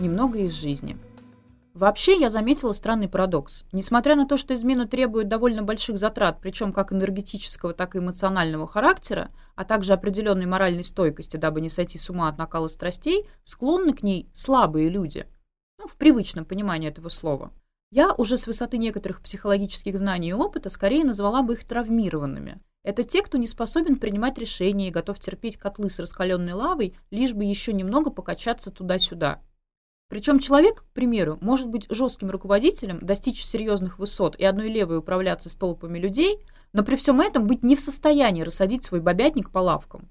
немного из жизни. Вообще я заметила странный парадокс. Несмотря на то, что измена требует довольно больших затрат, причем как энергетического, так и эмоционального характера, а также определенной моральной стойкости, дабы не сойти с ума от накала страстей, склонны к ней слабые люди. Ну, в привычном понимании этого слова. Я уже с высоты некоторых психологических знаний и опыта скорее назвала бы их травмированными. Это те, кто не способен принимать решения и готов терпеть котлы с раскаленной лавой, лишь бы еще немного покачаться туда-сюда. Причем человек, к примеру, может быть жестким руководителем, достичь серьезных высот и одной левой управляться с толпами людей, но при всем этом быть не в состоянии рассадить свой бобятник по лавкам.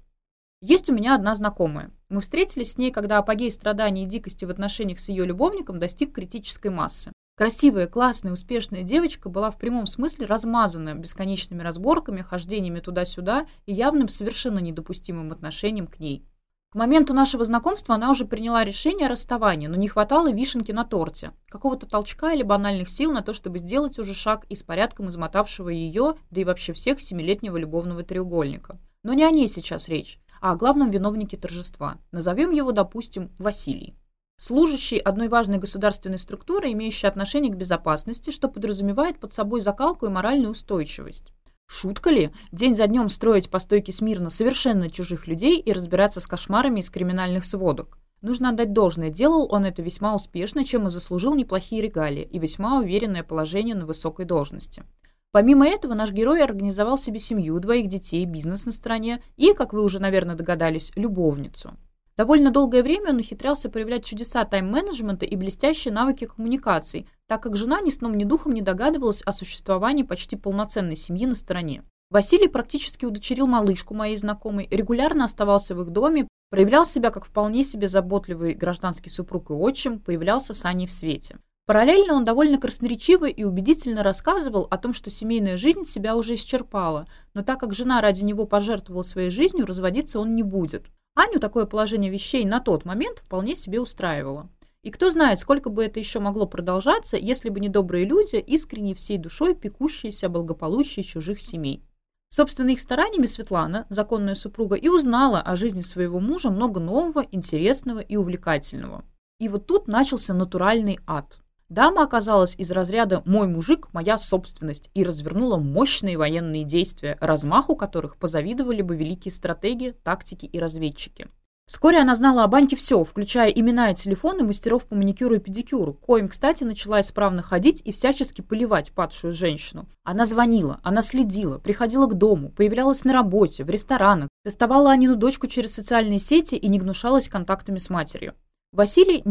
Есть у меня одна знакомая. Мы встретились с ней, когда апогей страданий и дикости в отношениях с ее любовником достиг критической массы. Красивая, классная, успешная девочка была в прямом смысле размазана бесконечными разборками, хождениями туда-сюда и явным совершенно недопустимым отношением к ней. К моменту нашего знакомства она уже приняла решение о расставании, но не хватало вишенки на торте, какого-то толчка или банальных сил на то, чтобы сделать уже шаг из порядком измотавшего ее, да и вообще всех семилетнего любовного треугольника. Но не о ней сейчас речь, а о главном виновнике торжества. Назовем его, допустим, Василий служащий одной важной государственной структуры, имеющей отношение к безопасности, что подразумевает под собой закалку и моральную устойчивость. Шутка ли день за днем строить по стойке смирно совершенно чужих людей и разбираться с кошмарами из криминальных сводок? Нужно отдать должное, делал он это весьма успешно, чем и заслужил неплохие регалии и весьма уверенное положение на высокой должности. Помимо этого, наш герой организовал себе семью, двоих детей, бизнес на стороне и, как вы уже, наверное, догадались, любовницу. Довольно долгое время он ухитрялся проявлять чудеса тайм-менеджмента и блестящие навыки коммуникации, так как жена ни сном, ни духом не догадывалась о существовании почти полноценной семьи на стороне. Василий практически удочерил малышку моей знакомой, регулярно оставался в их доме, проявлял себя как вполне себе заботливый гражданский супруг и отчим, появлялся с Аней в свете. Параллельно он довольно красноречиво и убедительно рассказывал о том, что семейная жизнь себя уже исчерпала, но так как жена ради него пожертвовала своей жизнью, разводиться он не будет. Аню такое положение вещей на тот момент вполне себе устраивало. И кто знает, сколько бы это еще могло продолжаться, если бы не добрые люди, искренне всей душой пекущиеся о благополучии чужих семей. Собственно, их стараниями Светлана, законная супруга, и узнала о жизни своего мужа много нового, интересного и увлекательного. И вот тут начался натуральный ад. Дама оказалась из разряда «мой мужик, моя собственность» и развернула мощные военные действия, размаху которых позавидовали бы великие стратеги, тактики и разведчики. Вскоре она знала о банке все, включая имена и телефоны мастеров по маникюру и педикюру, коим, кстати, начала исправно ходить и всячески поливать падшую женщину. Она звонила, она следила, приходила к дому, появлялась на работе, в ресторанах, доставала Анину дочку через социальные сети и не гнушалась контактами с матерью. Василий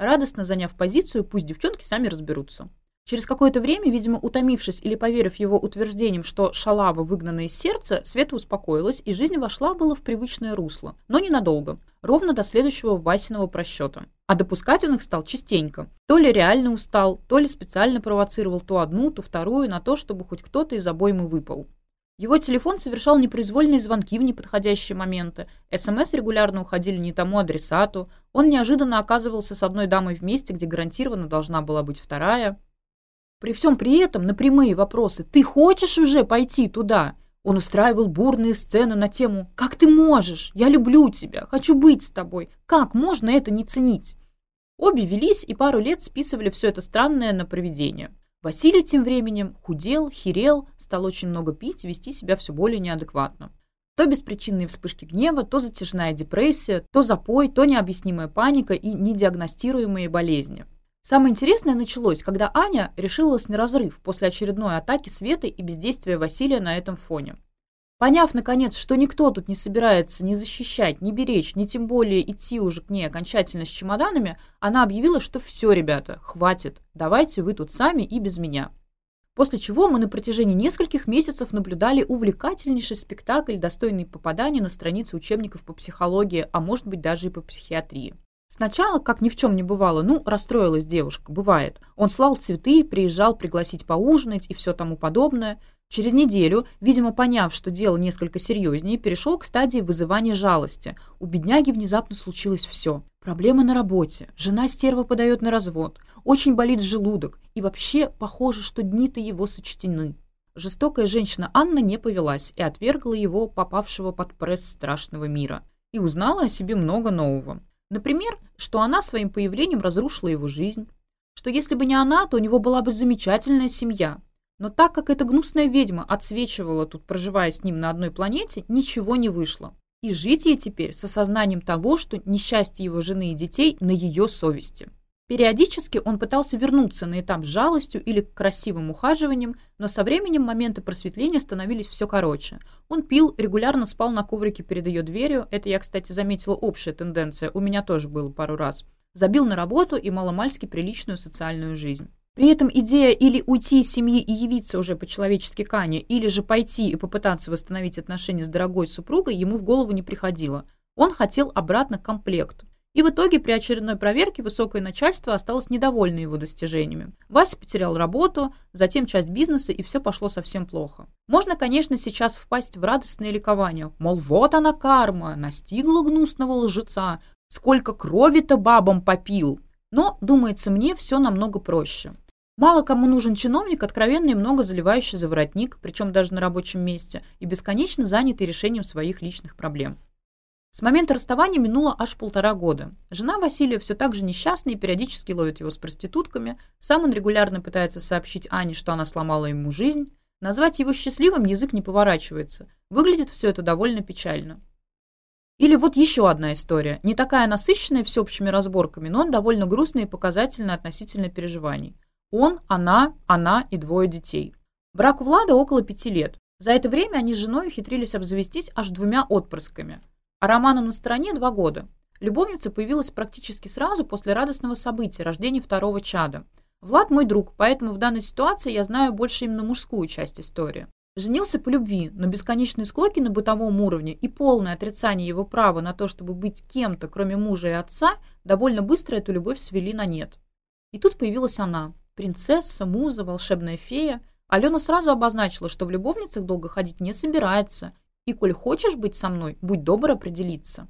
не делал ничего радостно заняв позицию, пусть девчонки сами разберутся. Через какое-то время, видимо, утомившись или поверив его утверждениям, что шалава выгнана из сердца, Света успокоилась, и жизнь вошла было в привычное русло. Но ненадолго. Ровно до следующего Васиного просчета. А допускать он их стал частенько. То ли реально устал, то ли специально провоцировал то одну, то вторую на то, чтобы хоть кто-то из обоймы выпал. Его телефон совершал непроизвольные звонки в неподходящие моменты. СМС эм регулярно уходили не тому адресату. Он неожиданно оказывался с одной дамой в месте, где гарантированно должна была быть вторая. При всем при этом на прямые вопросы «Ты хочешь уже пойти туда?» Он устраивал бурные сцены на тему «Как ты можешь? Я люблю тебя! Хочу быть с тобой! Как можно это не ценить?» Обе велись и пару лет списывали все это странное на проведение. Василий тем временем худел, херел, стал очень много пить, вести себя все более неадекватно. То беспричинные вспышки гнева, то затяжная депрессия, то запой, то необъяснимая паника и недиагностируемые болезни. Самое интересное началось, когда Аня решилась на разрыв после очередной атаки Светы и бездействия Василия на этом фоне. Поняв, наконец, что никто тут не собирается ни защищать, ни беречь, ни тем более идти уже к ней окончательно с чемоданами, она объявила, что все, ребята, хватит, давайте вы тут сами и без меня. После чего мы на протяжении нескольких месяцев наблюдали увлекательнейший спектакль, достойный попадания на страницы учебников по психологии, а может быть даже и по психиатрии. Сначала, как ни в чем не бывало, ну, расстроилась девушка, бывает. Он слал цветы, приезжал пригласить поужинать и все тому подобное. Через неделю, видимо, поняв, что дело несколько серьезнее, перешел к стадии вызывания жалости. У бедняги внезапно случилось все. Проблемы на работе, жена стерва подает на развод, очень болит желудок, и вообще похоже, что дни-то его сочтены. Жестокая женщина Анна не повелась и отвергла его, попавшего под пресс страшного мира. И узнала о себе много нового. Например, что она своим появлением разрушила его жизнь, что если бы не она, то у него была бы замечательная семья. Но так как эта гнусная ведьма отсвечивала тут, проживая с ним на одной планете, ничего не вышло. И жить ей теперь с осознанием того, что несчастье его жены и детей на ее совести. Периодически он пытался вернуться на этап с жалостью или к красивым ухаживаниям, но со временем моменты просветления становились все короче. Он пил, регулярно спал на коврике перед ее дверью. Это я, кстати, заметила общая тенденция. У меня тоже было пару раз. Забил на работу и маломальски приличную социальную жизнь. При этом идея или уйти из семьи и явиться уже по-человечески Кане, или же пойти и попытаться восстановить отношения с дорогой супругой ему в голову не приходило. Он хотел обратно комплект. И в итоге при очередной проверке высокое начальство осталось недовольно его достижениями. Вася потерял работу, затем часть бизнеса, и все Но, думается мне, все намного проще. Мало кому нужен чиновник, откровенно и много заливающий за воротник, причем даже на рабочем месте, и бесконечно занятый решением своих личных проблем. С момента расставания минуло аж полтора года. Жена Василия все так же несчастна и периодически ловит его с проститутками. Сам он регулярно пытается сообщить Ане, что она сломала ему жизнь. Назвать его счастливым язык не поворачивается. Выглядит все это довольно печально. Или вот еще одна история. Не такая насыщенная всеобщими разборками, но он довольно грустный и показательный относительно переживаний. Он, она, она и двое детей. Брак у Влада около пяти лет. За это время они с женой ухитрились обзавестись аж двумя отпрысками. А Роману на стороне два года. Любовница появилась практически сразу после радостного события – рождения второго чада. Влад мой друг, поэтому в данной ситуации я знаю больше именно мужскую часть истории женился по любви, но бесконечные склоки на бытовом уровне и полное отрицание его права на то, чтобы быть кем-то, кроме мужа и отца, довольно быстро эту любовь свели на нет. И тут появилась она, принцесса, муза, волшебная фея. Алена сразу обозначила, что в любовницах долго ходить не собирается, и коль хочешь быть со мной, будь добр определиться.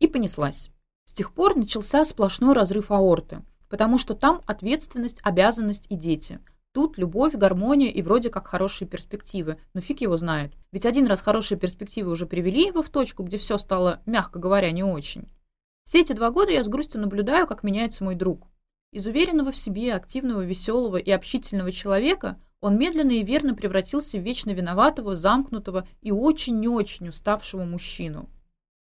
И понеслась. С тех пор начался сплошной разрыв аорты, потому что там ответственность, обязанность и дети – Тут любовь, гармония и вроде как хорошие перспективы. Но ну, фиг его знает. Ведь один раз хорошие перспективы уже привели его в точку, где все стало, мягко говоря, не очень. Все эти два года я с грустью наблюдаю, как меняется мой друг. Из уверенного в себе, активного, веселого и общительного человека он медленно и верно превратился в вечно виноватого, замкнутого и очень-очень очень уставшего мужчину.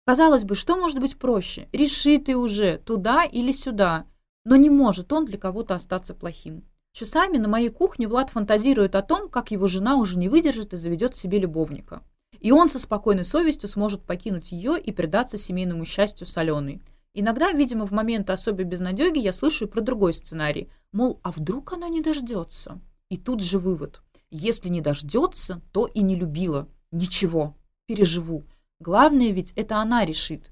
Казалось бы, что может быть проще? Реши ты уже, туда или сюда. Но не может он для кого-то остаться плохим. Часами на моей кухне Влад фантазирует о том, как его жена уже не выдержит и заведет себе любовника. И он со спокойной совестью сможет покинуть ее и предаться семейному счастью с Аленой. Иногда, видимо, в моменты особой безнадеги я слышу про другой сценарий. Мол, а вдруг она не дождется? И тут же вывод. Если не дождется, то и не любила. Ничего, переживу. Главное ведь это она решит.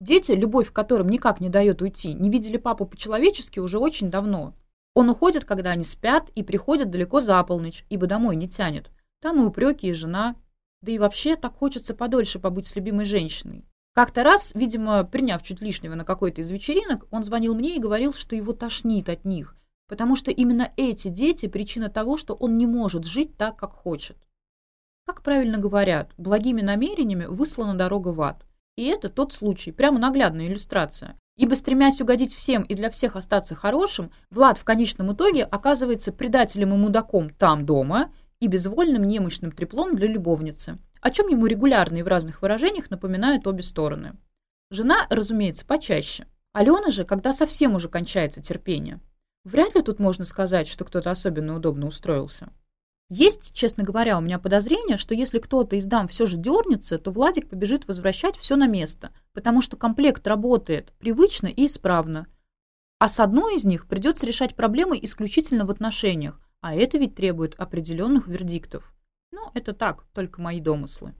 Дети, любовь к которым никак не дает уйти, не видели папу по-человечески уже очень давно. Он уходит, когда они спят, и приходит далеко за полночь, ибо домой не тянет. Там и упреки, и жена. Да и вообще так хочется подольше побыть с любимой женщиной. Как-то раз, видимо, приняв чуть лишнего на какой-то из вечеринок, он звонил мне и говорил, что его тошнит от них, потому что именно эти дети – причина того, что он не может жить так, как хочет. Как правильно говорят, благими намерениями выслана дорога в ад. И это тот случай, прямо наглядная иллюстрация. Ибо стремясь угодить всем и для всех остаться хорошим, Влад в конечном итоге оказывается предателем и мудаком там дома и безвольным немощным треплом для любовницы, о чем ему регулярно и в разных выражениях напоминают обе стороны. Жена, разумеется, почаще. Алена же, когда совсем уже кончается терпение. Вряд ли тут можно сказать, что кто-то особенно удобно устроился. Есть, честно говоря, у меня подозрение, что если кто-то из дам все же дернется, то Владик побежит возвращать все на место, потому что комплект работает привычно и исправно. А с одной из них придется решать проблемы исключительно в отношениях, а это ведь требует определенных вердиктов. Но это так, только мои домыслы.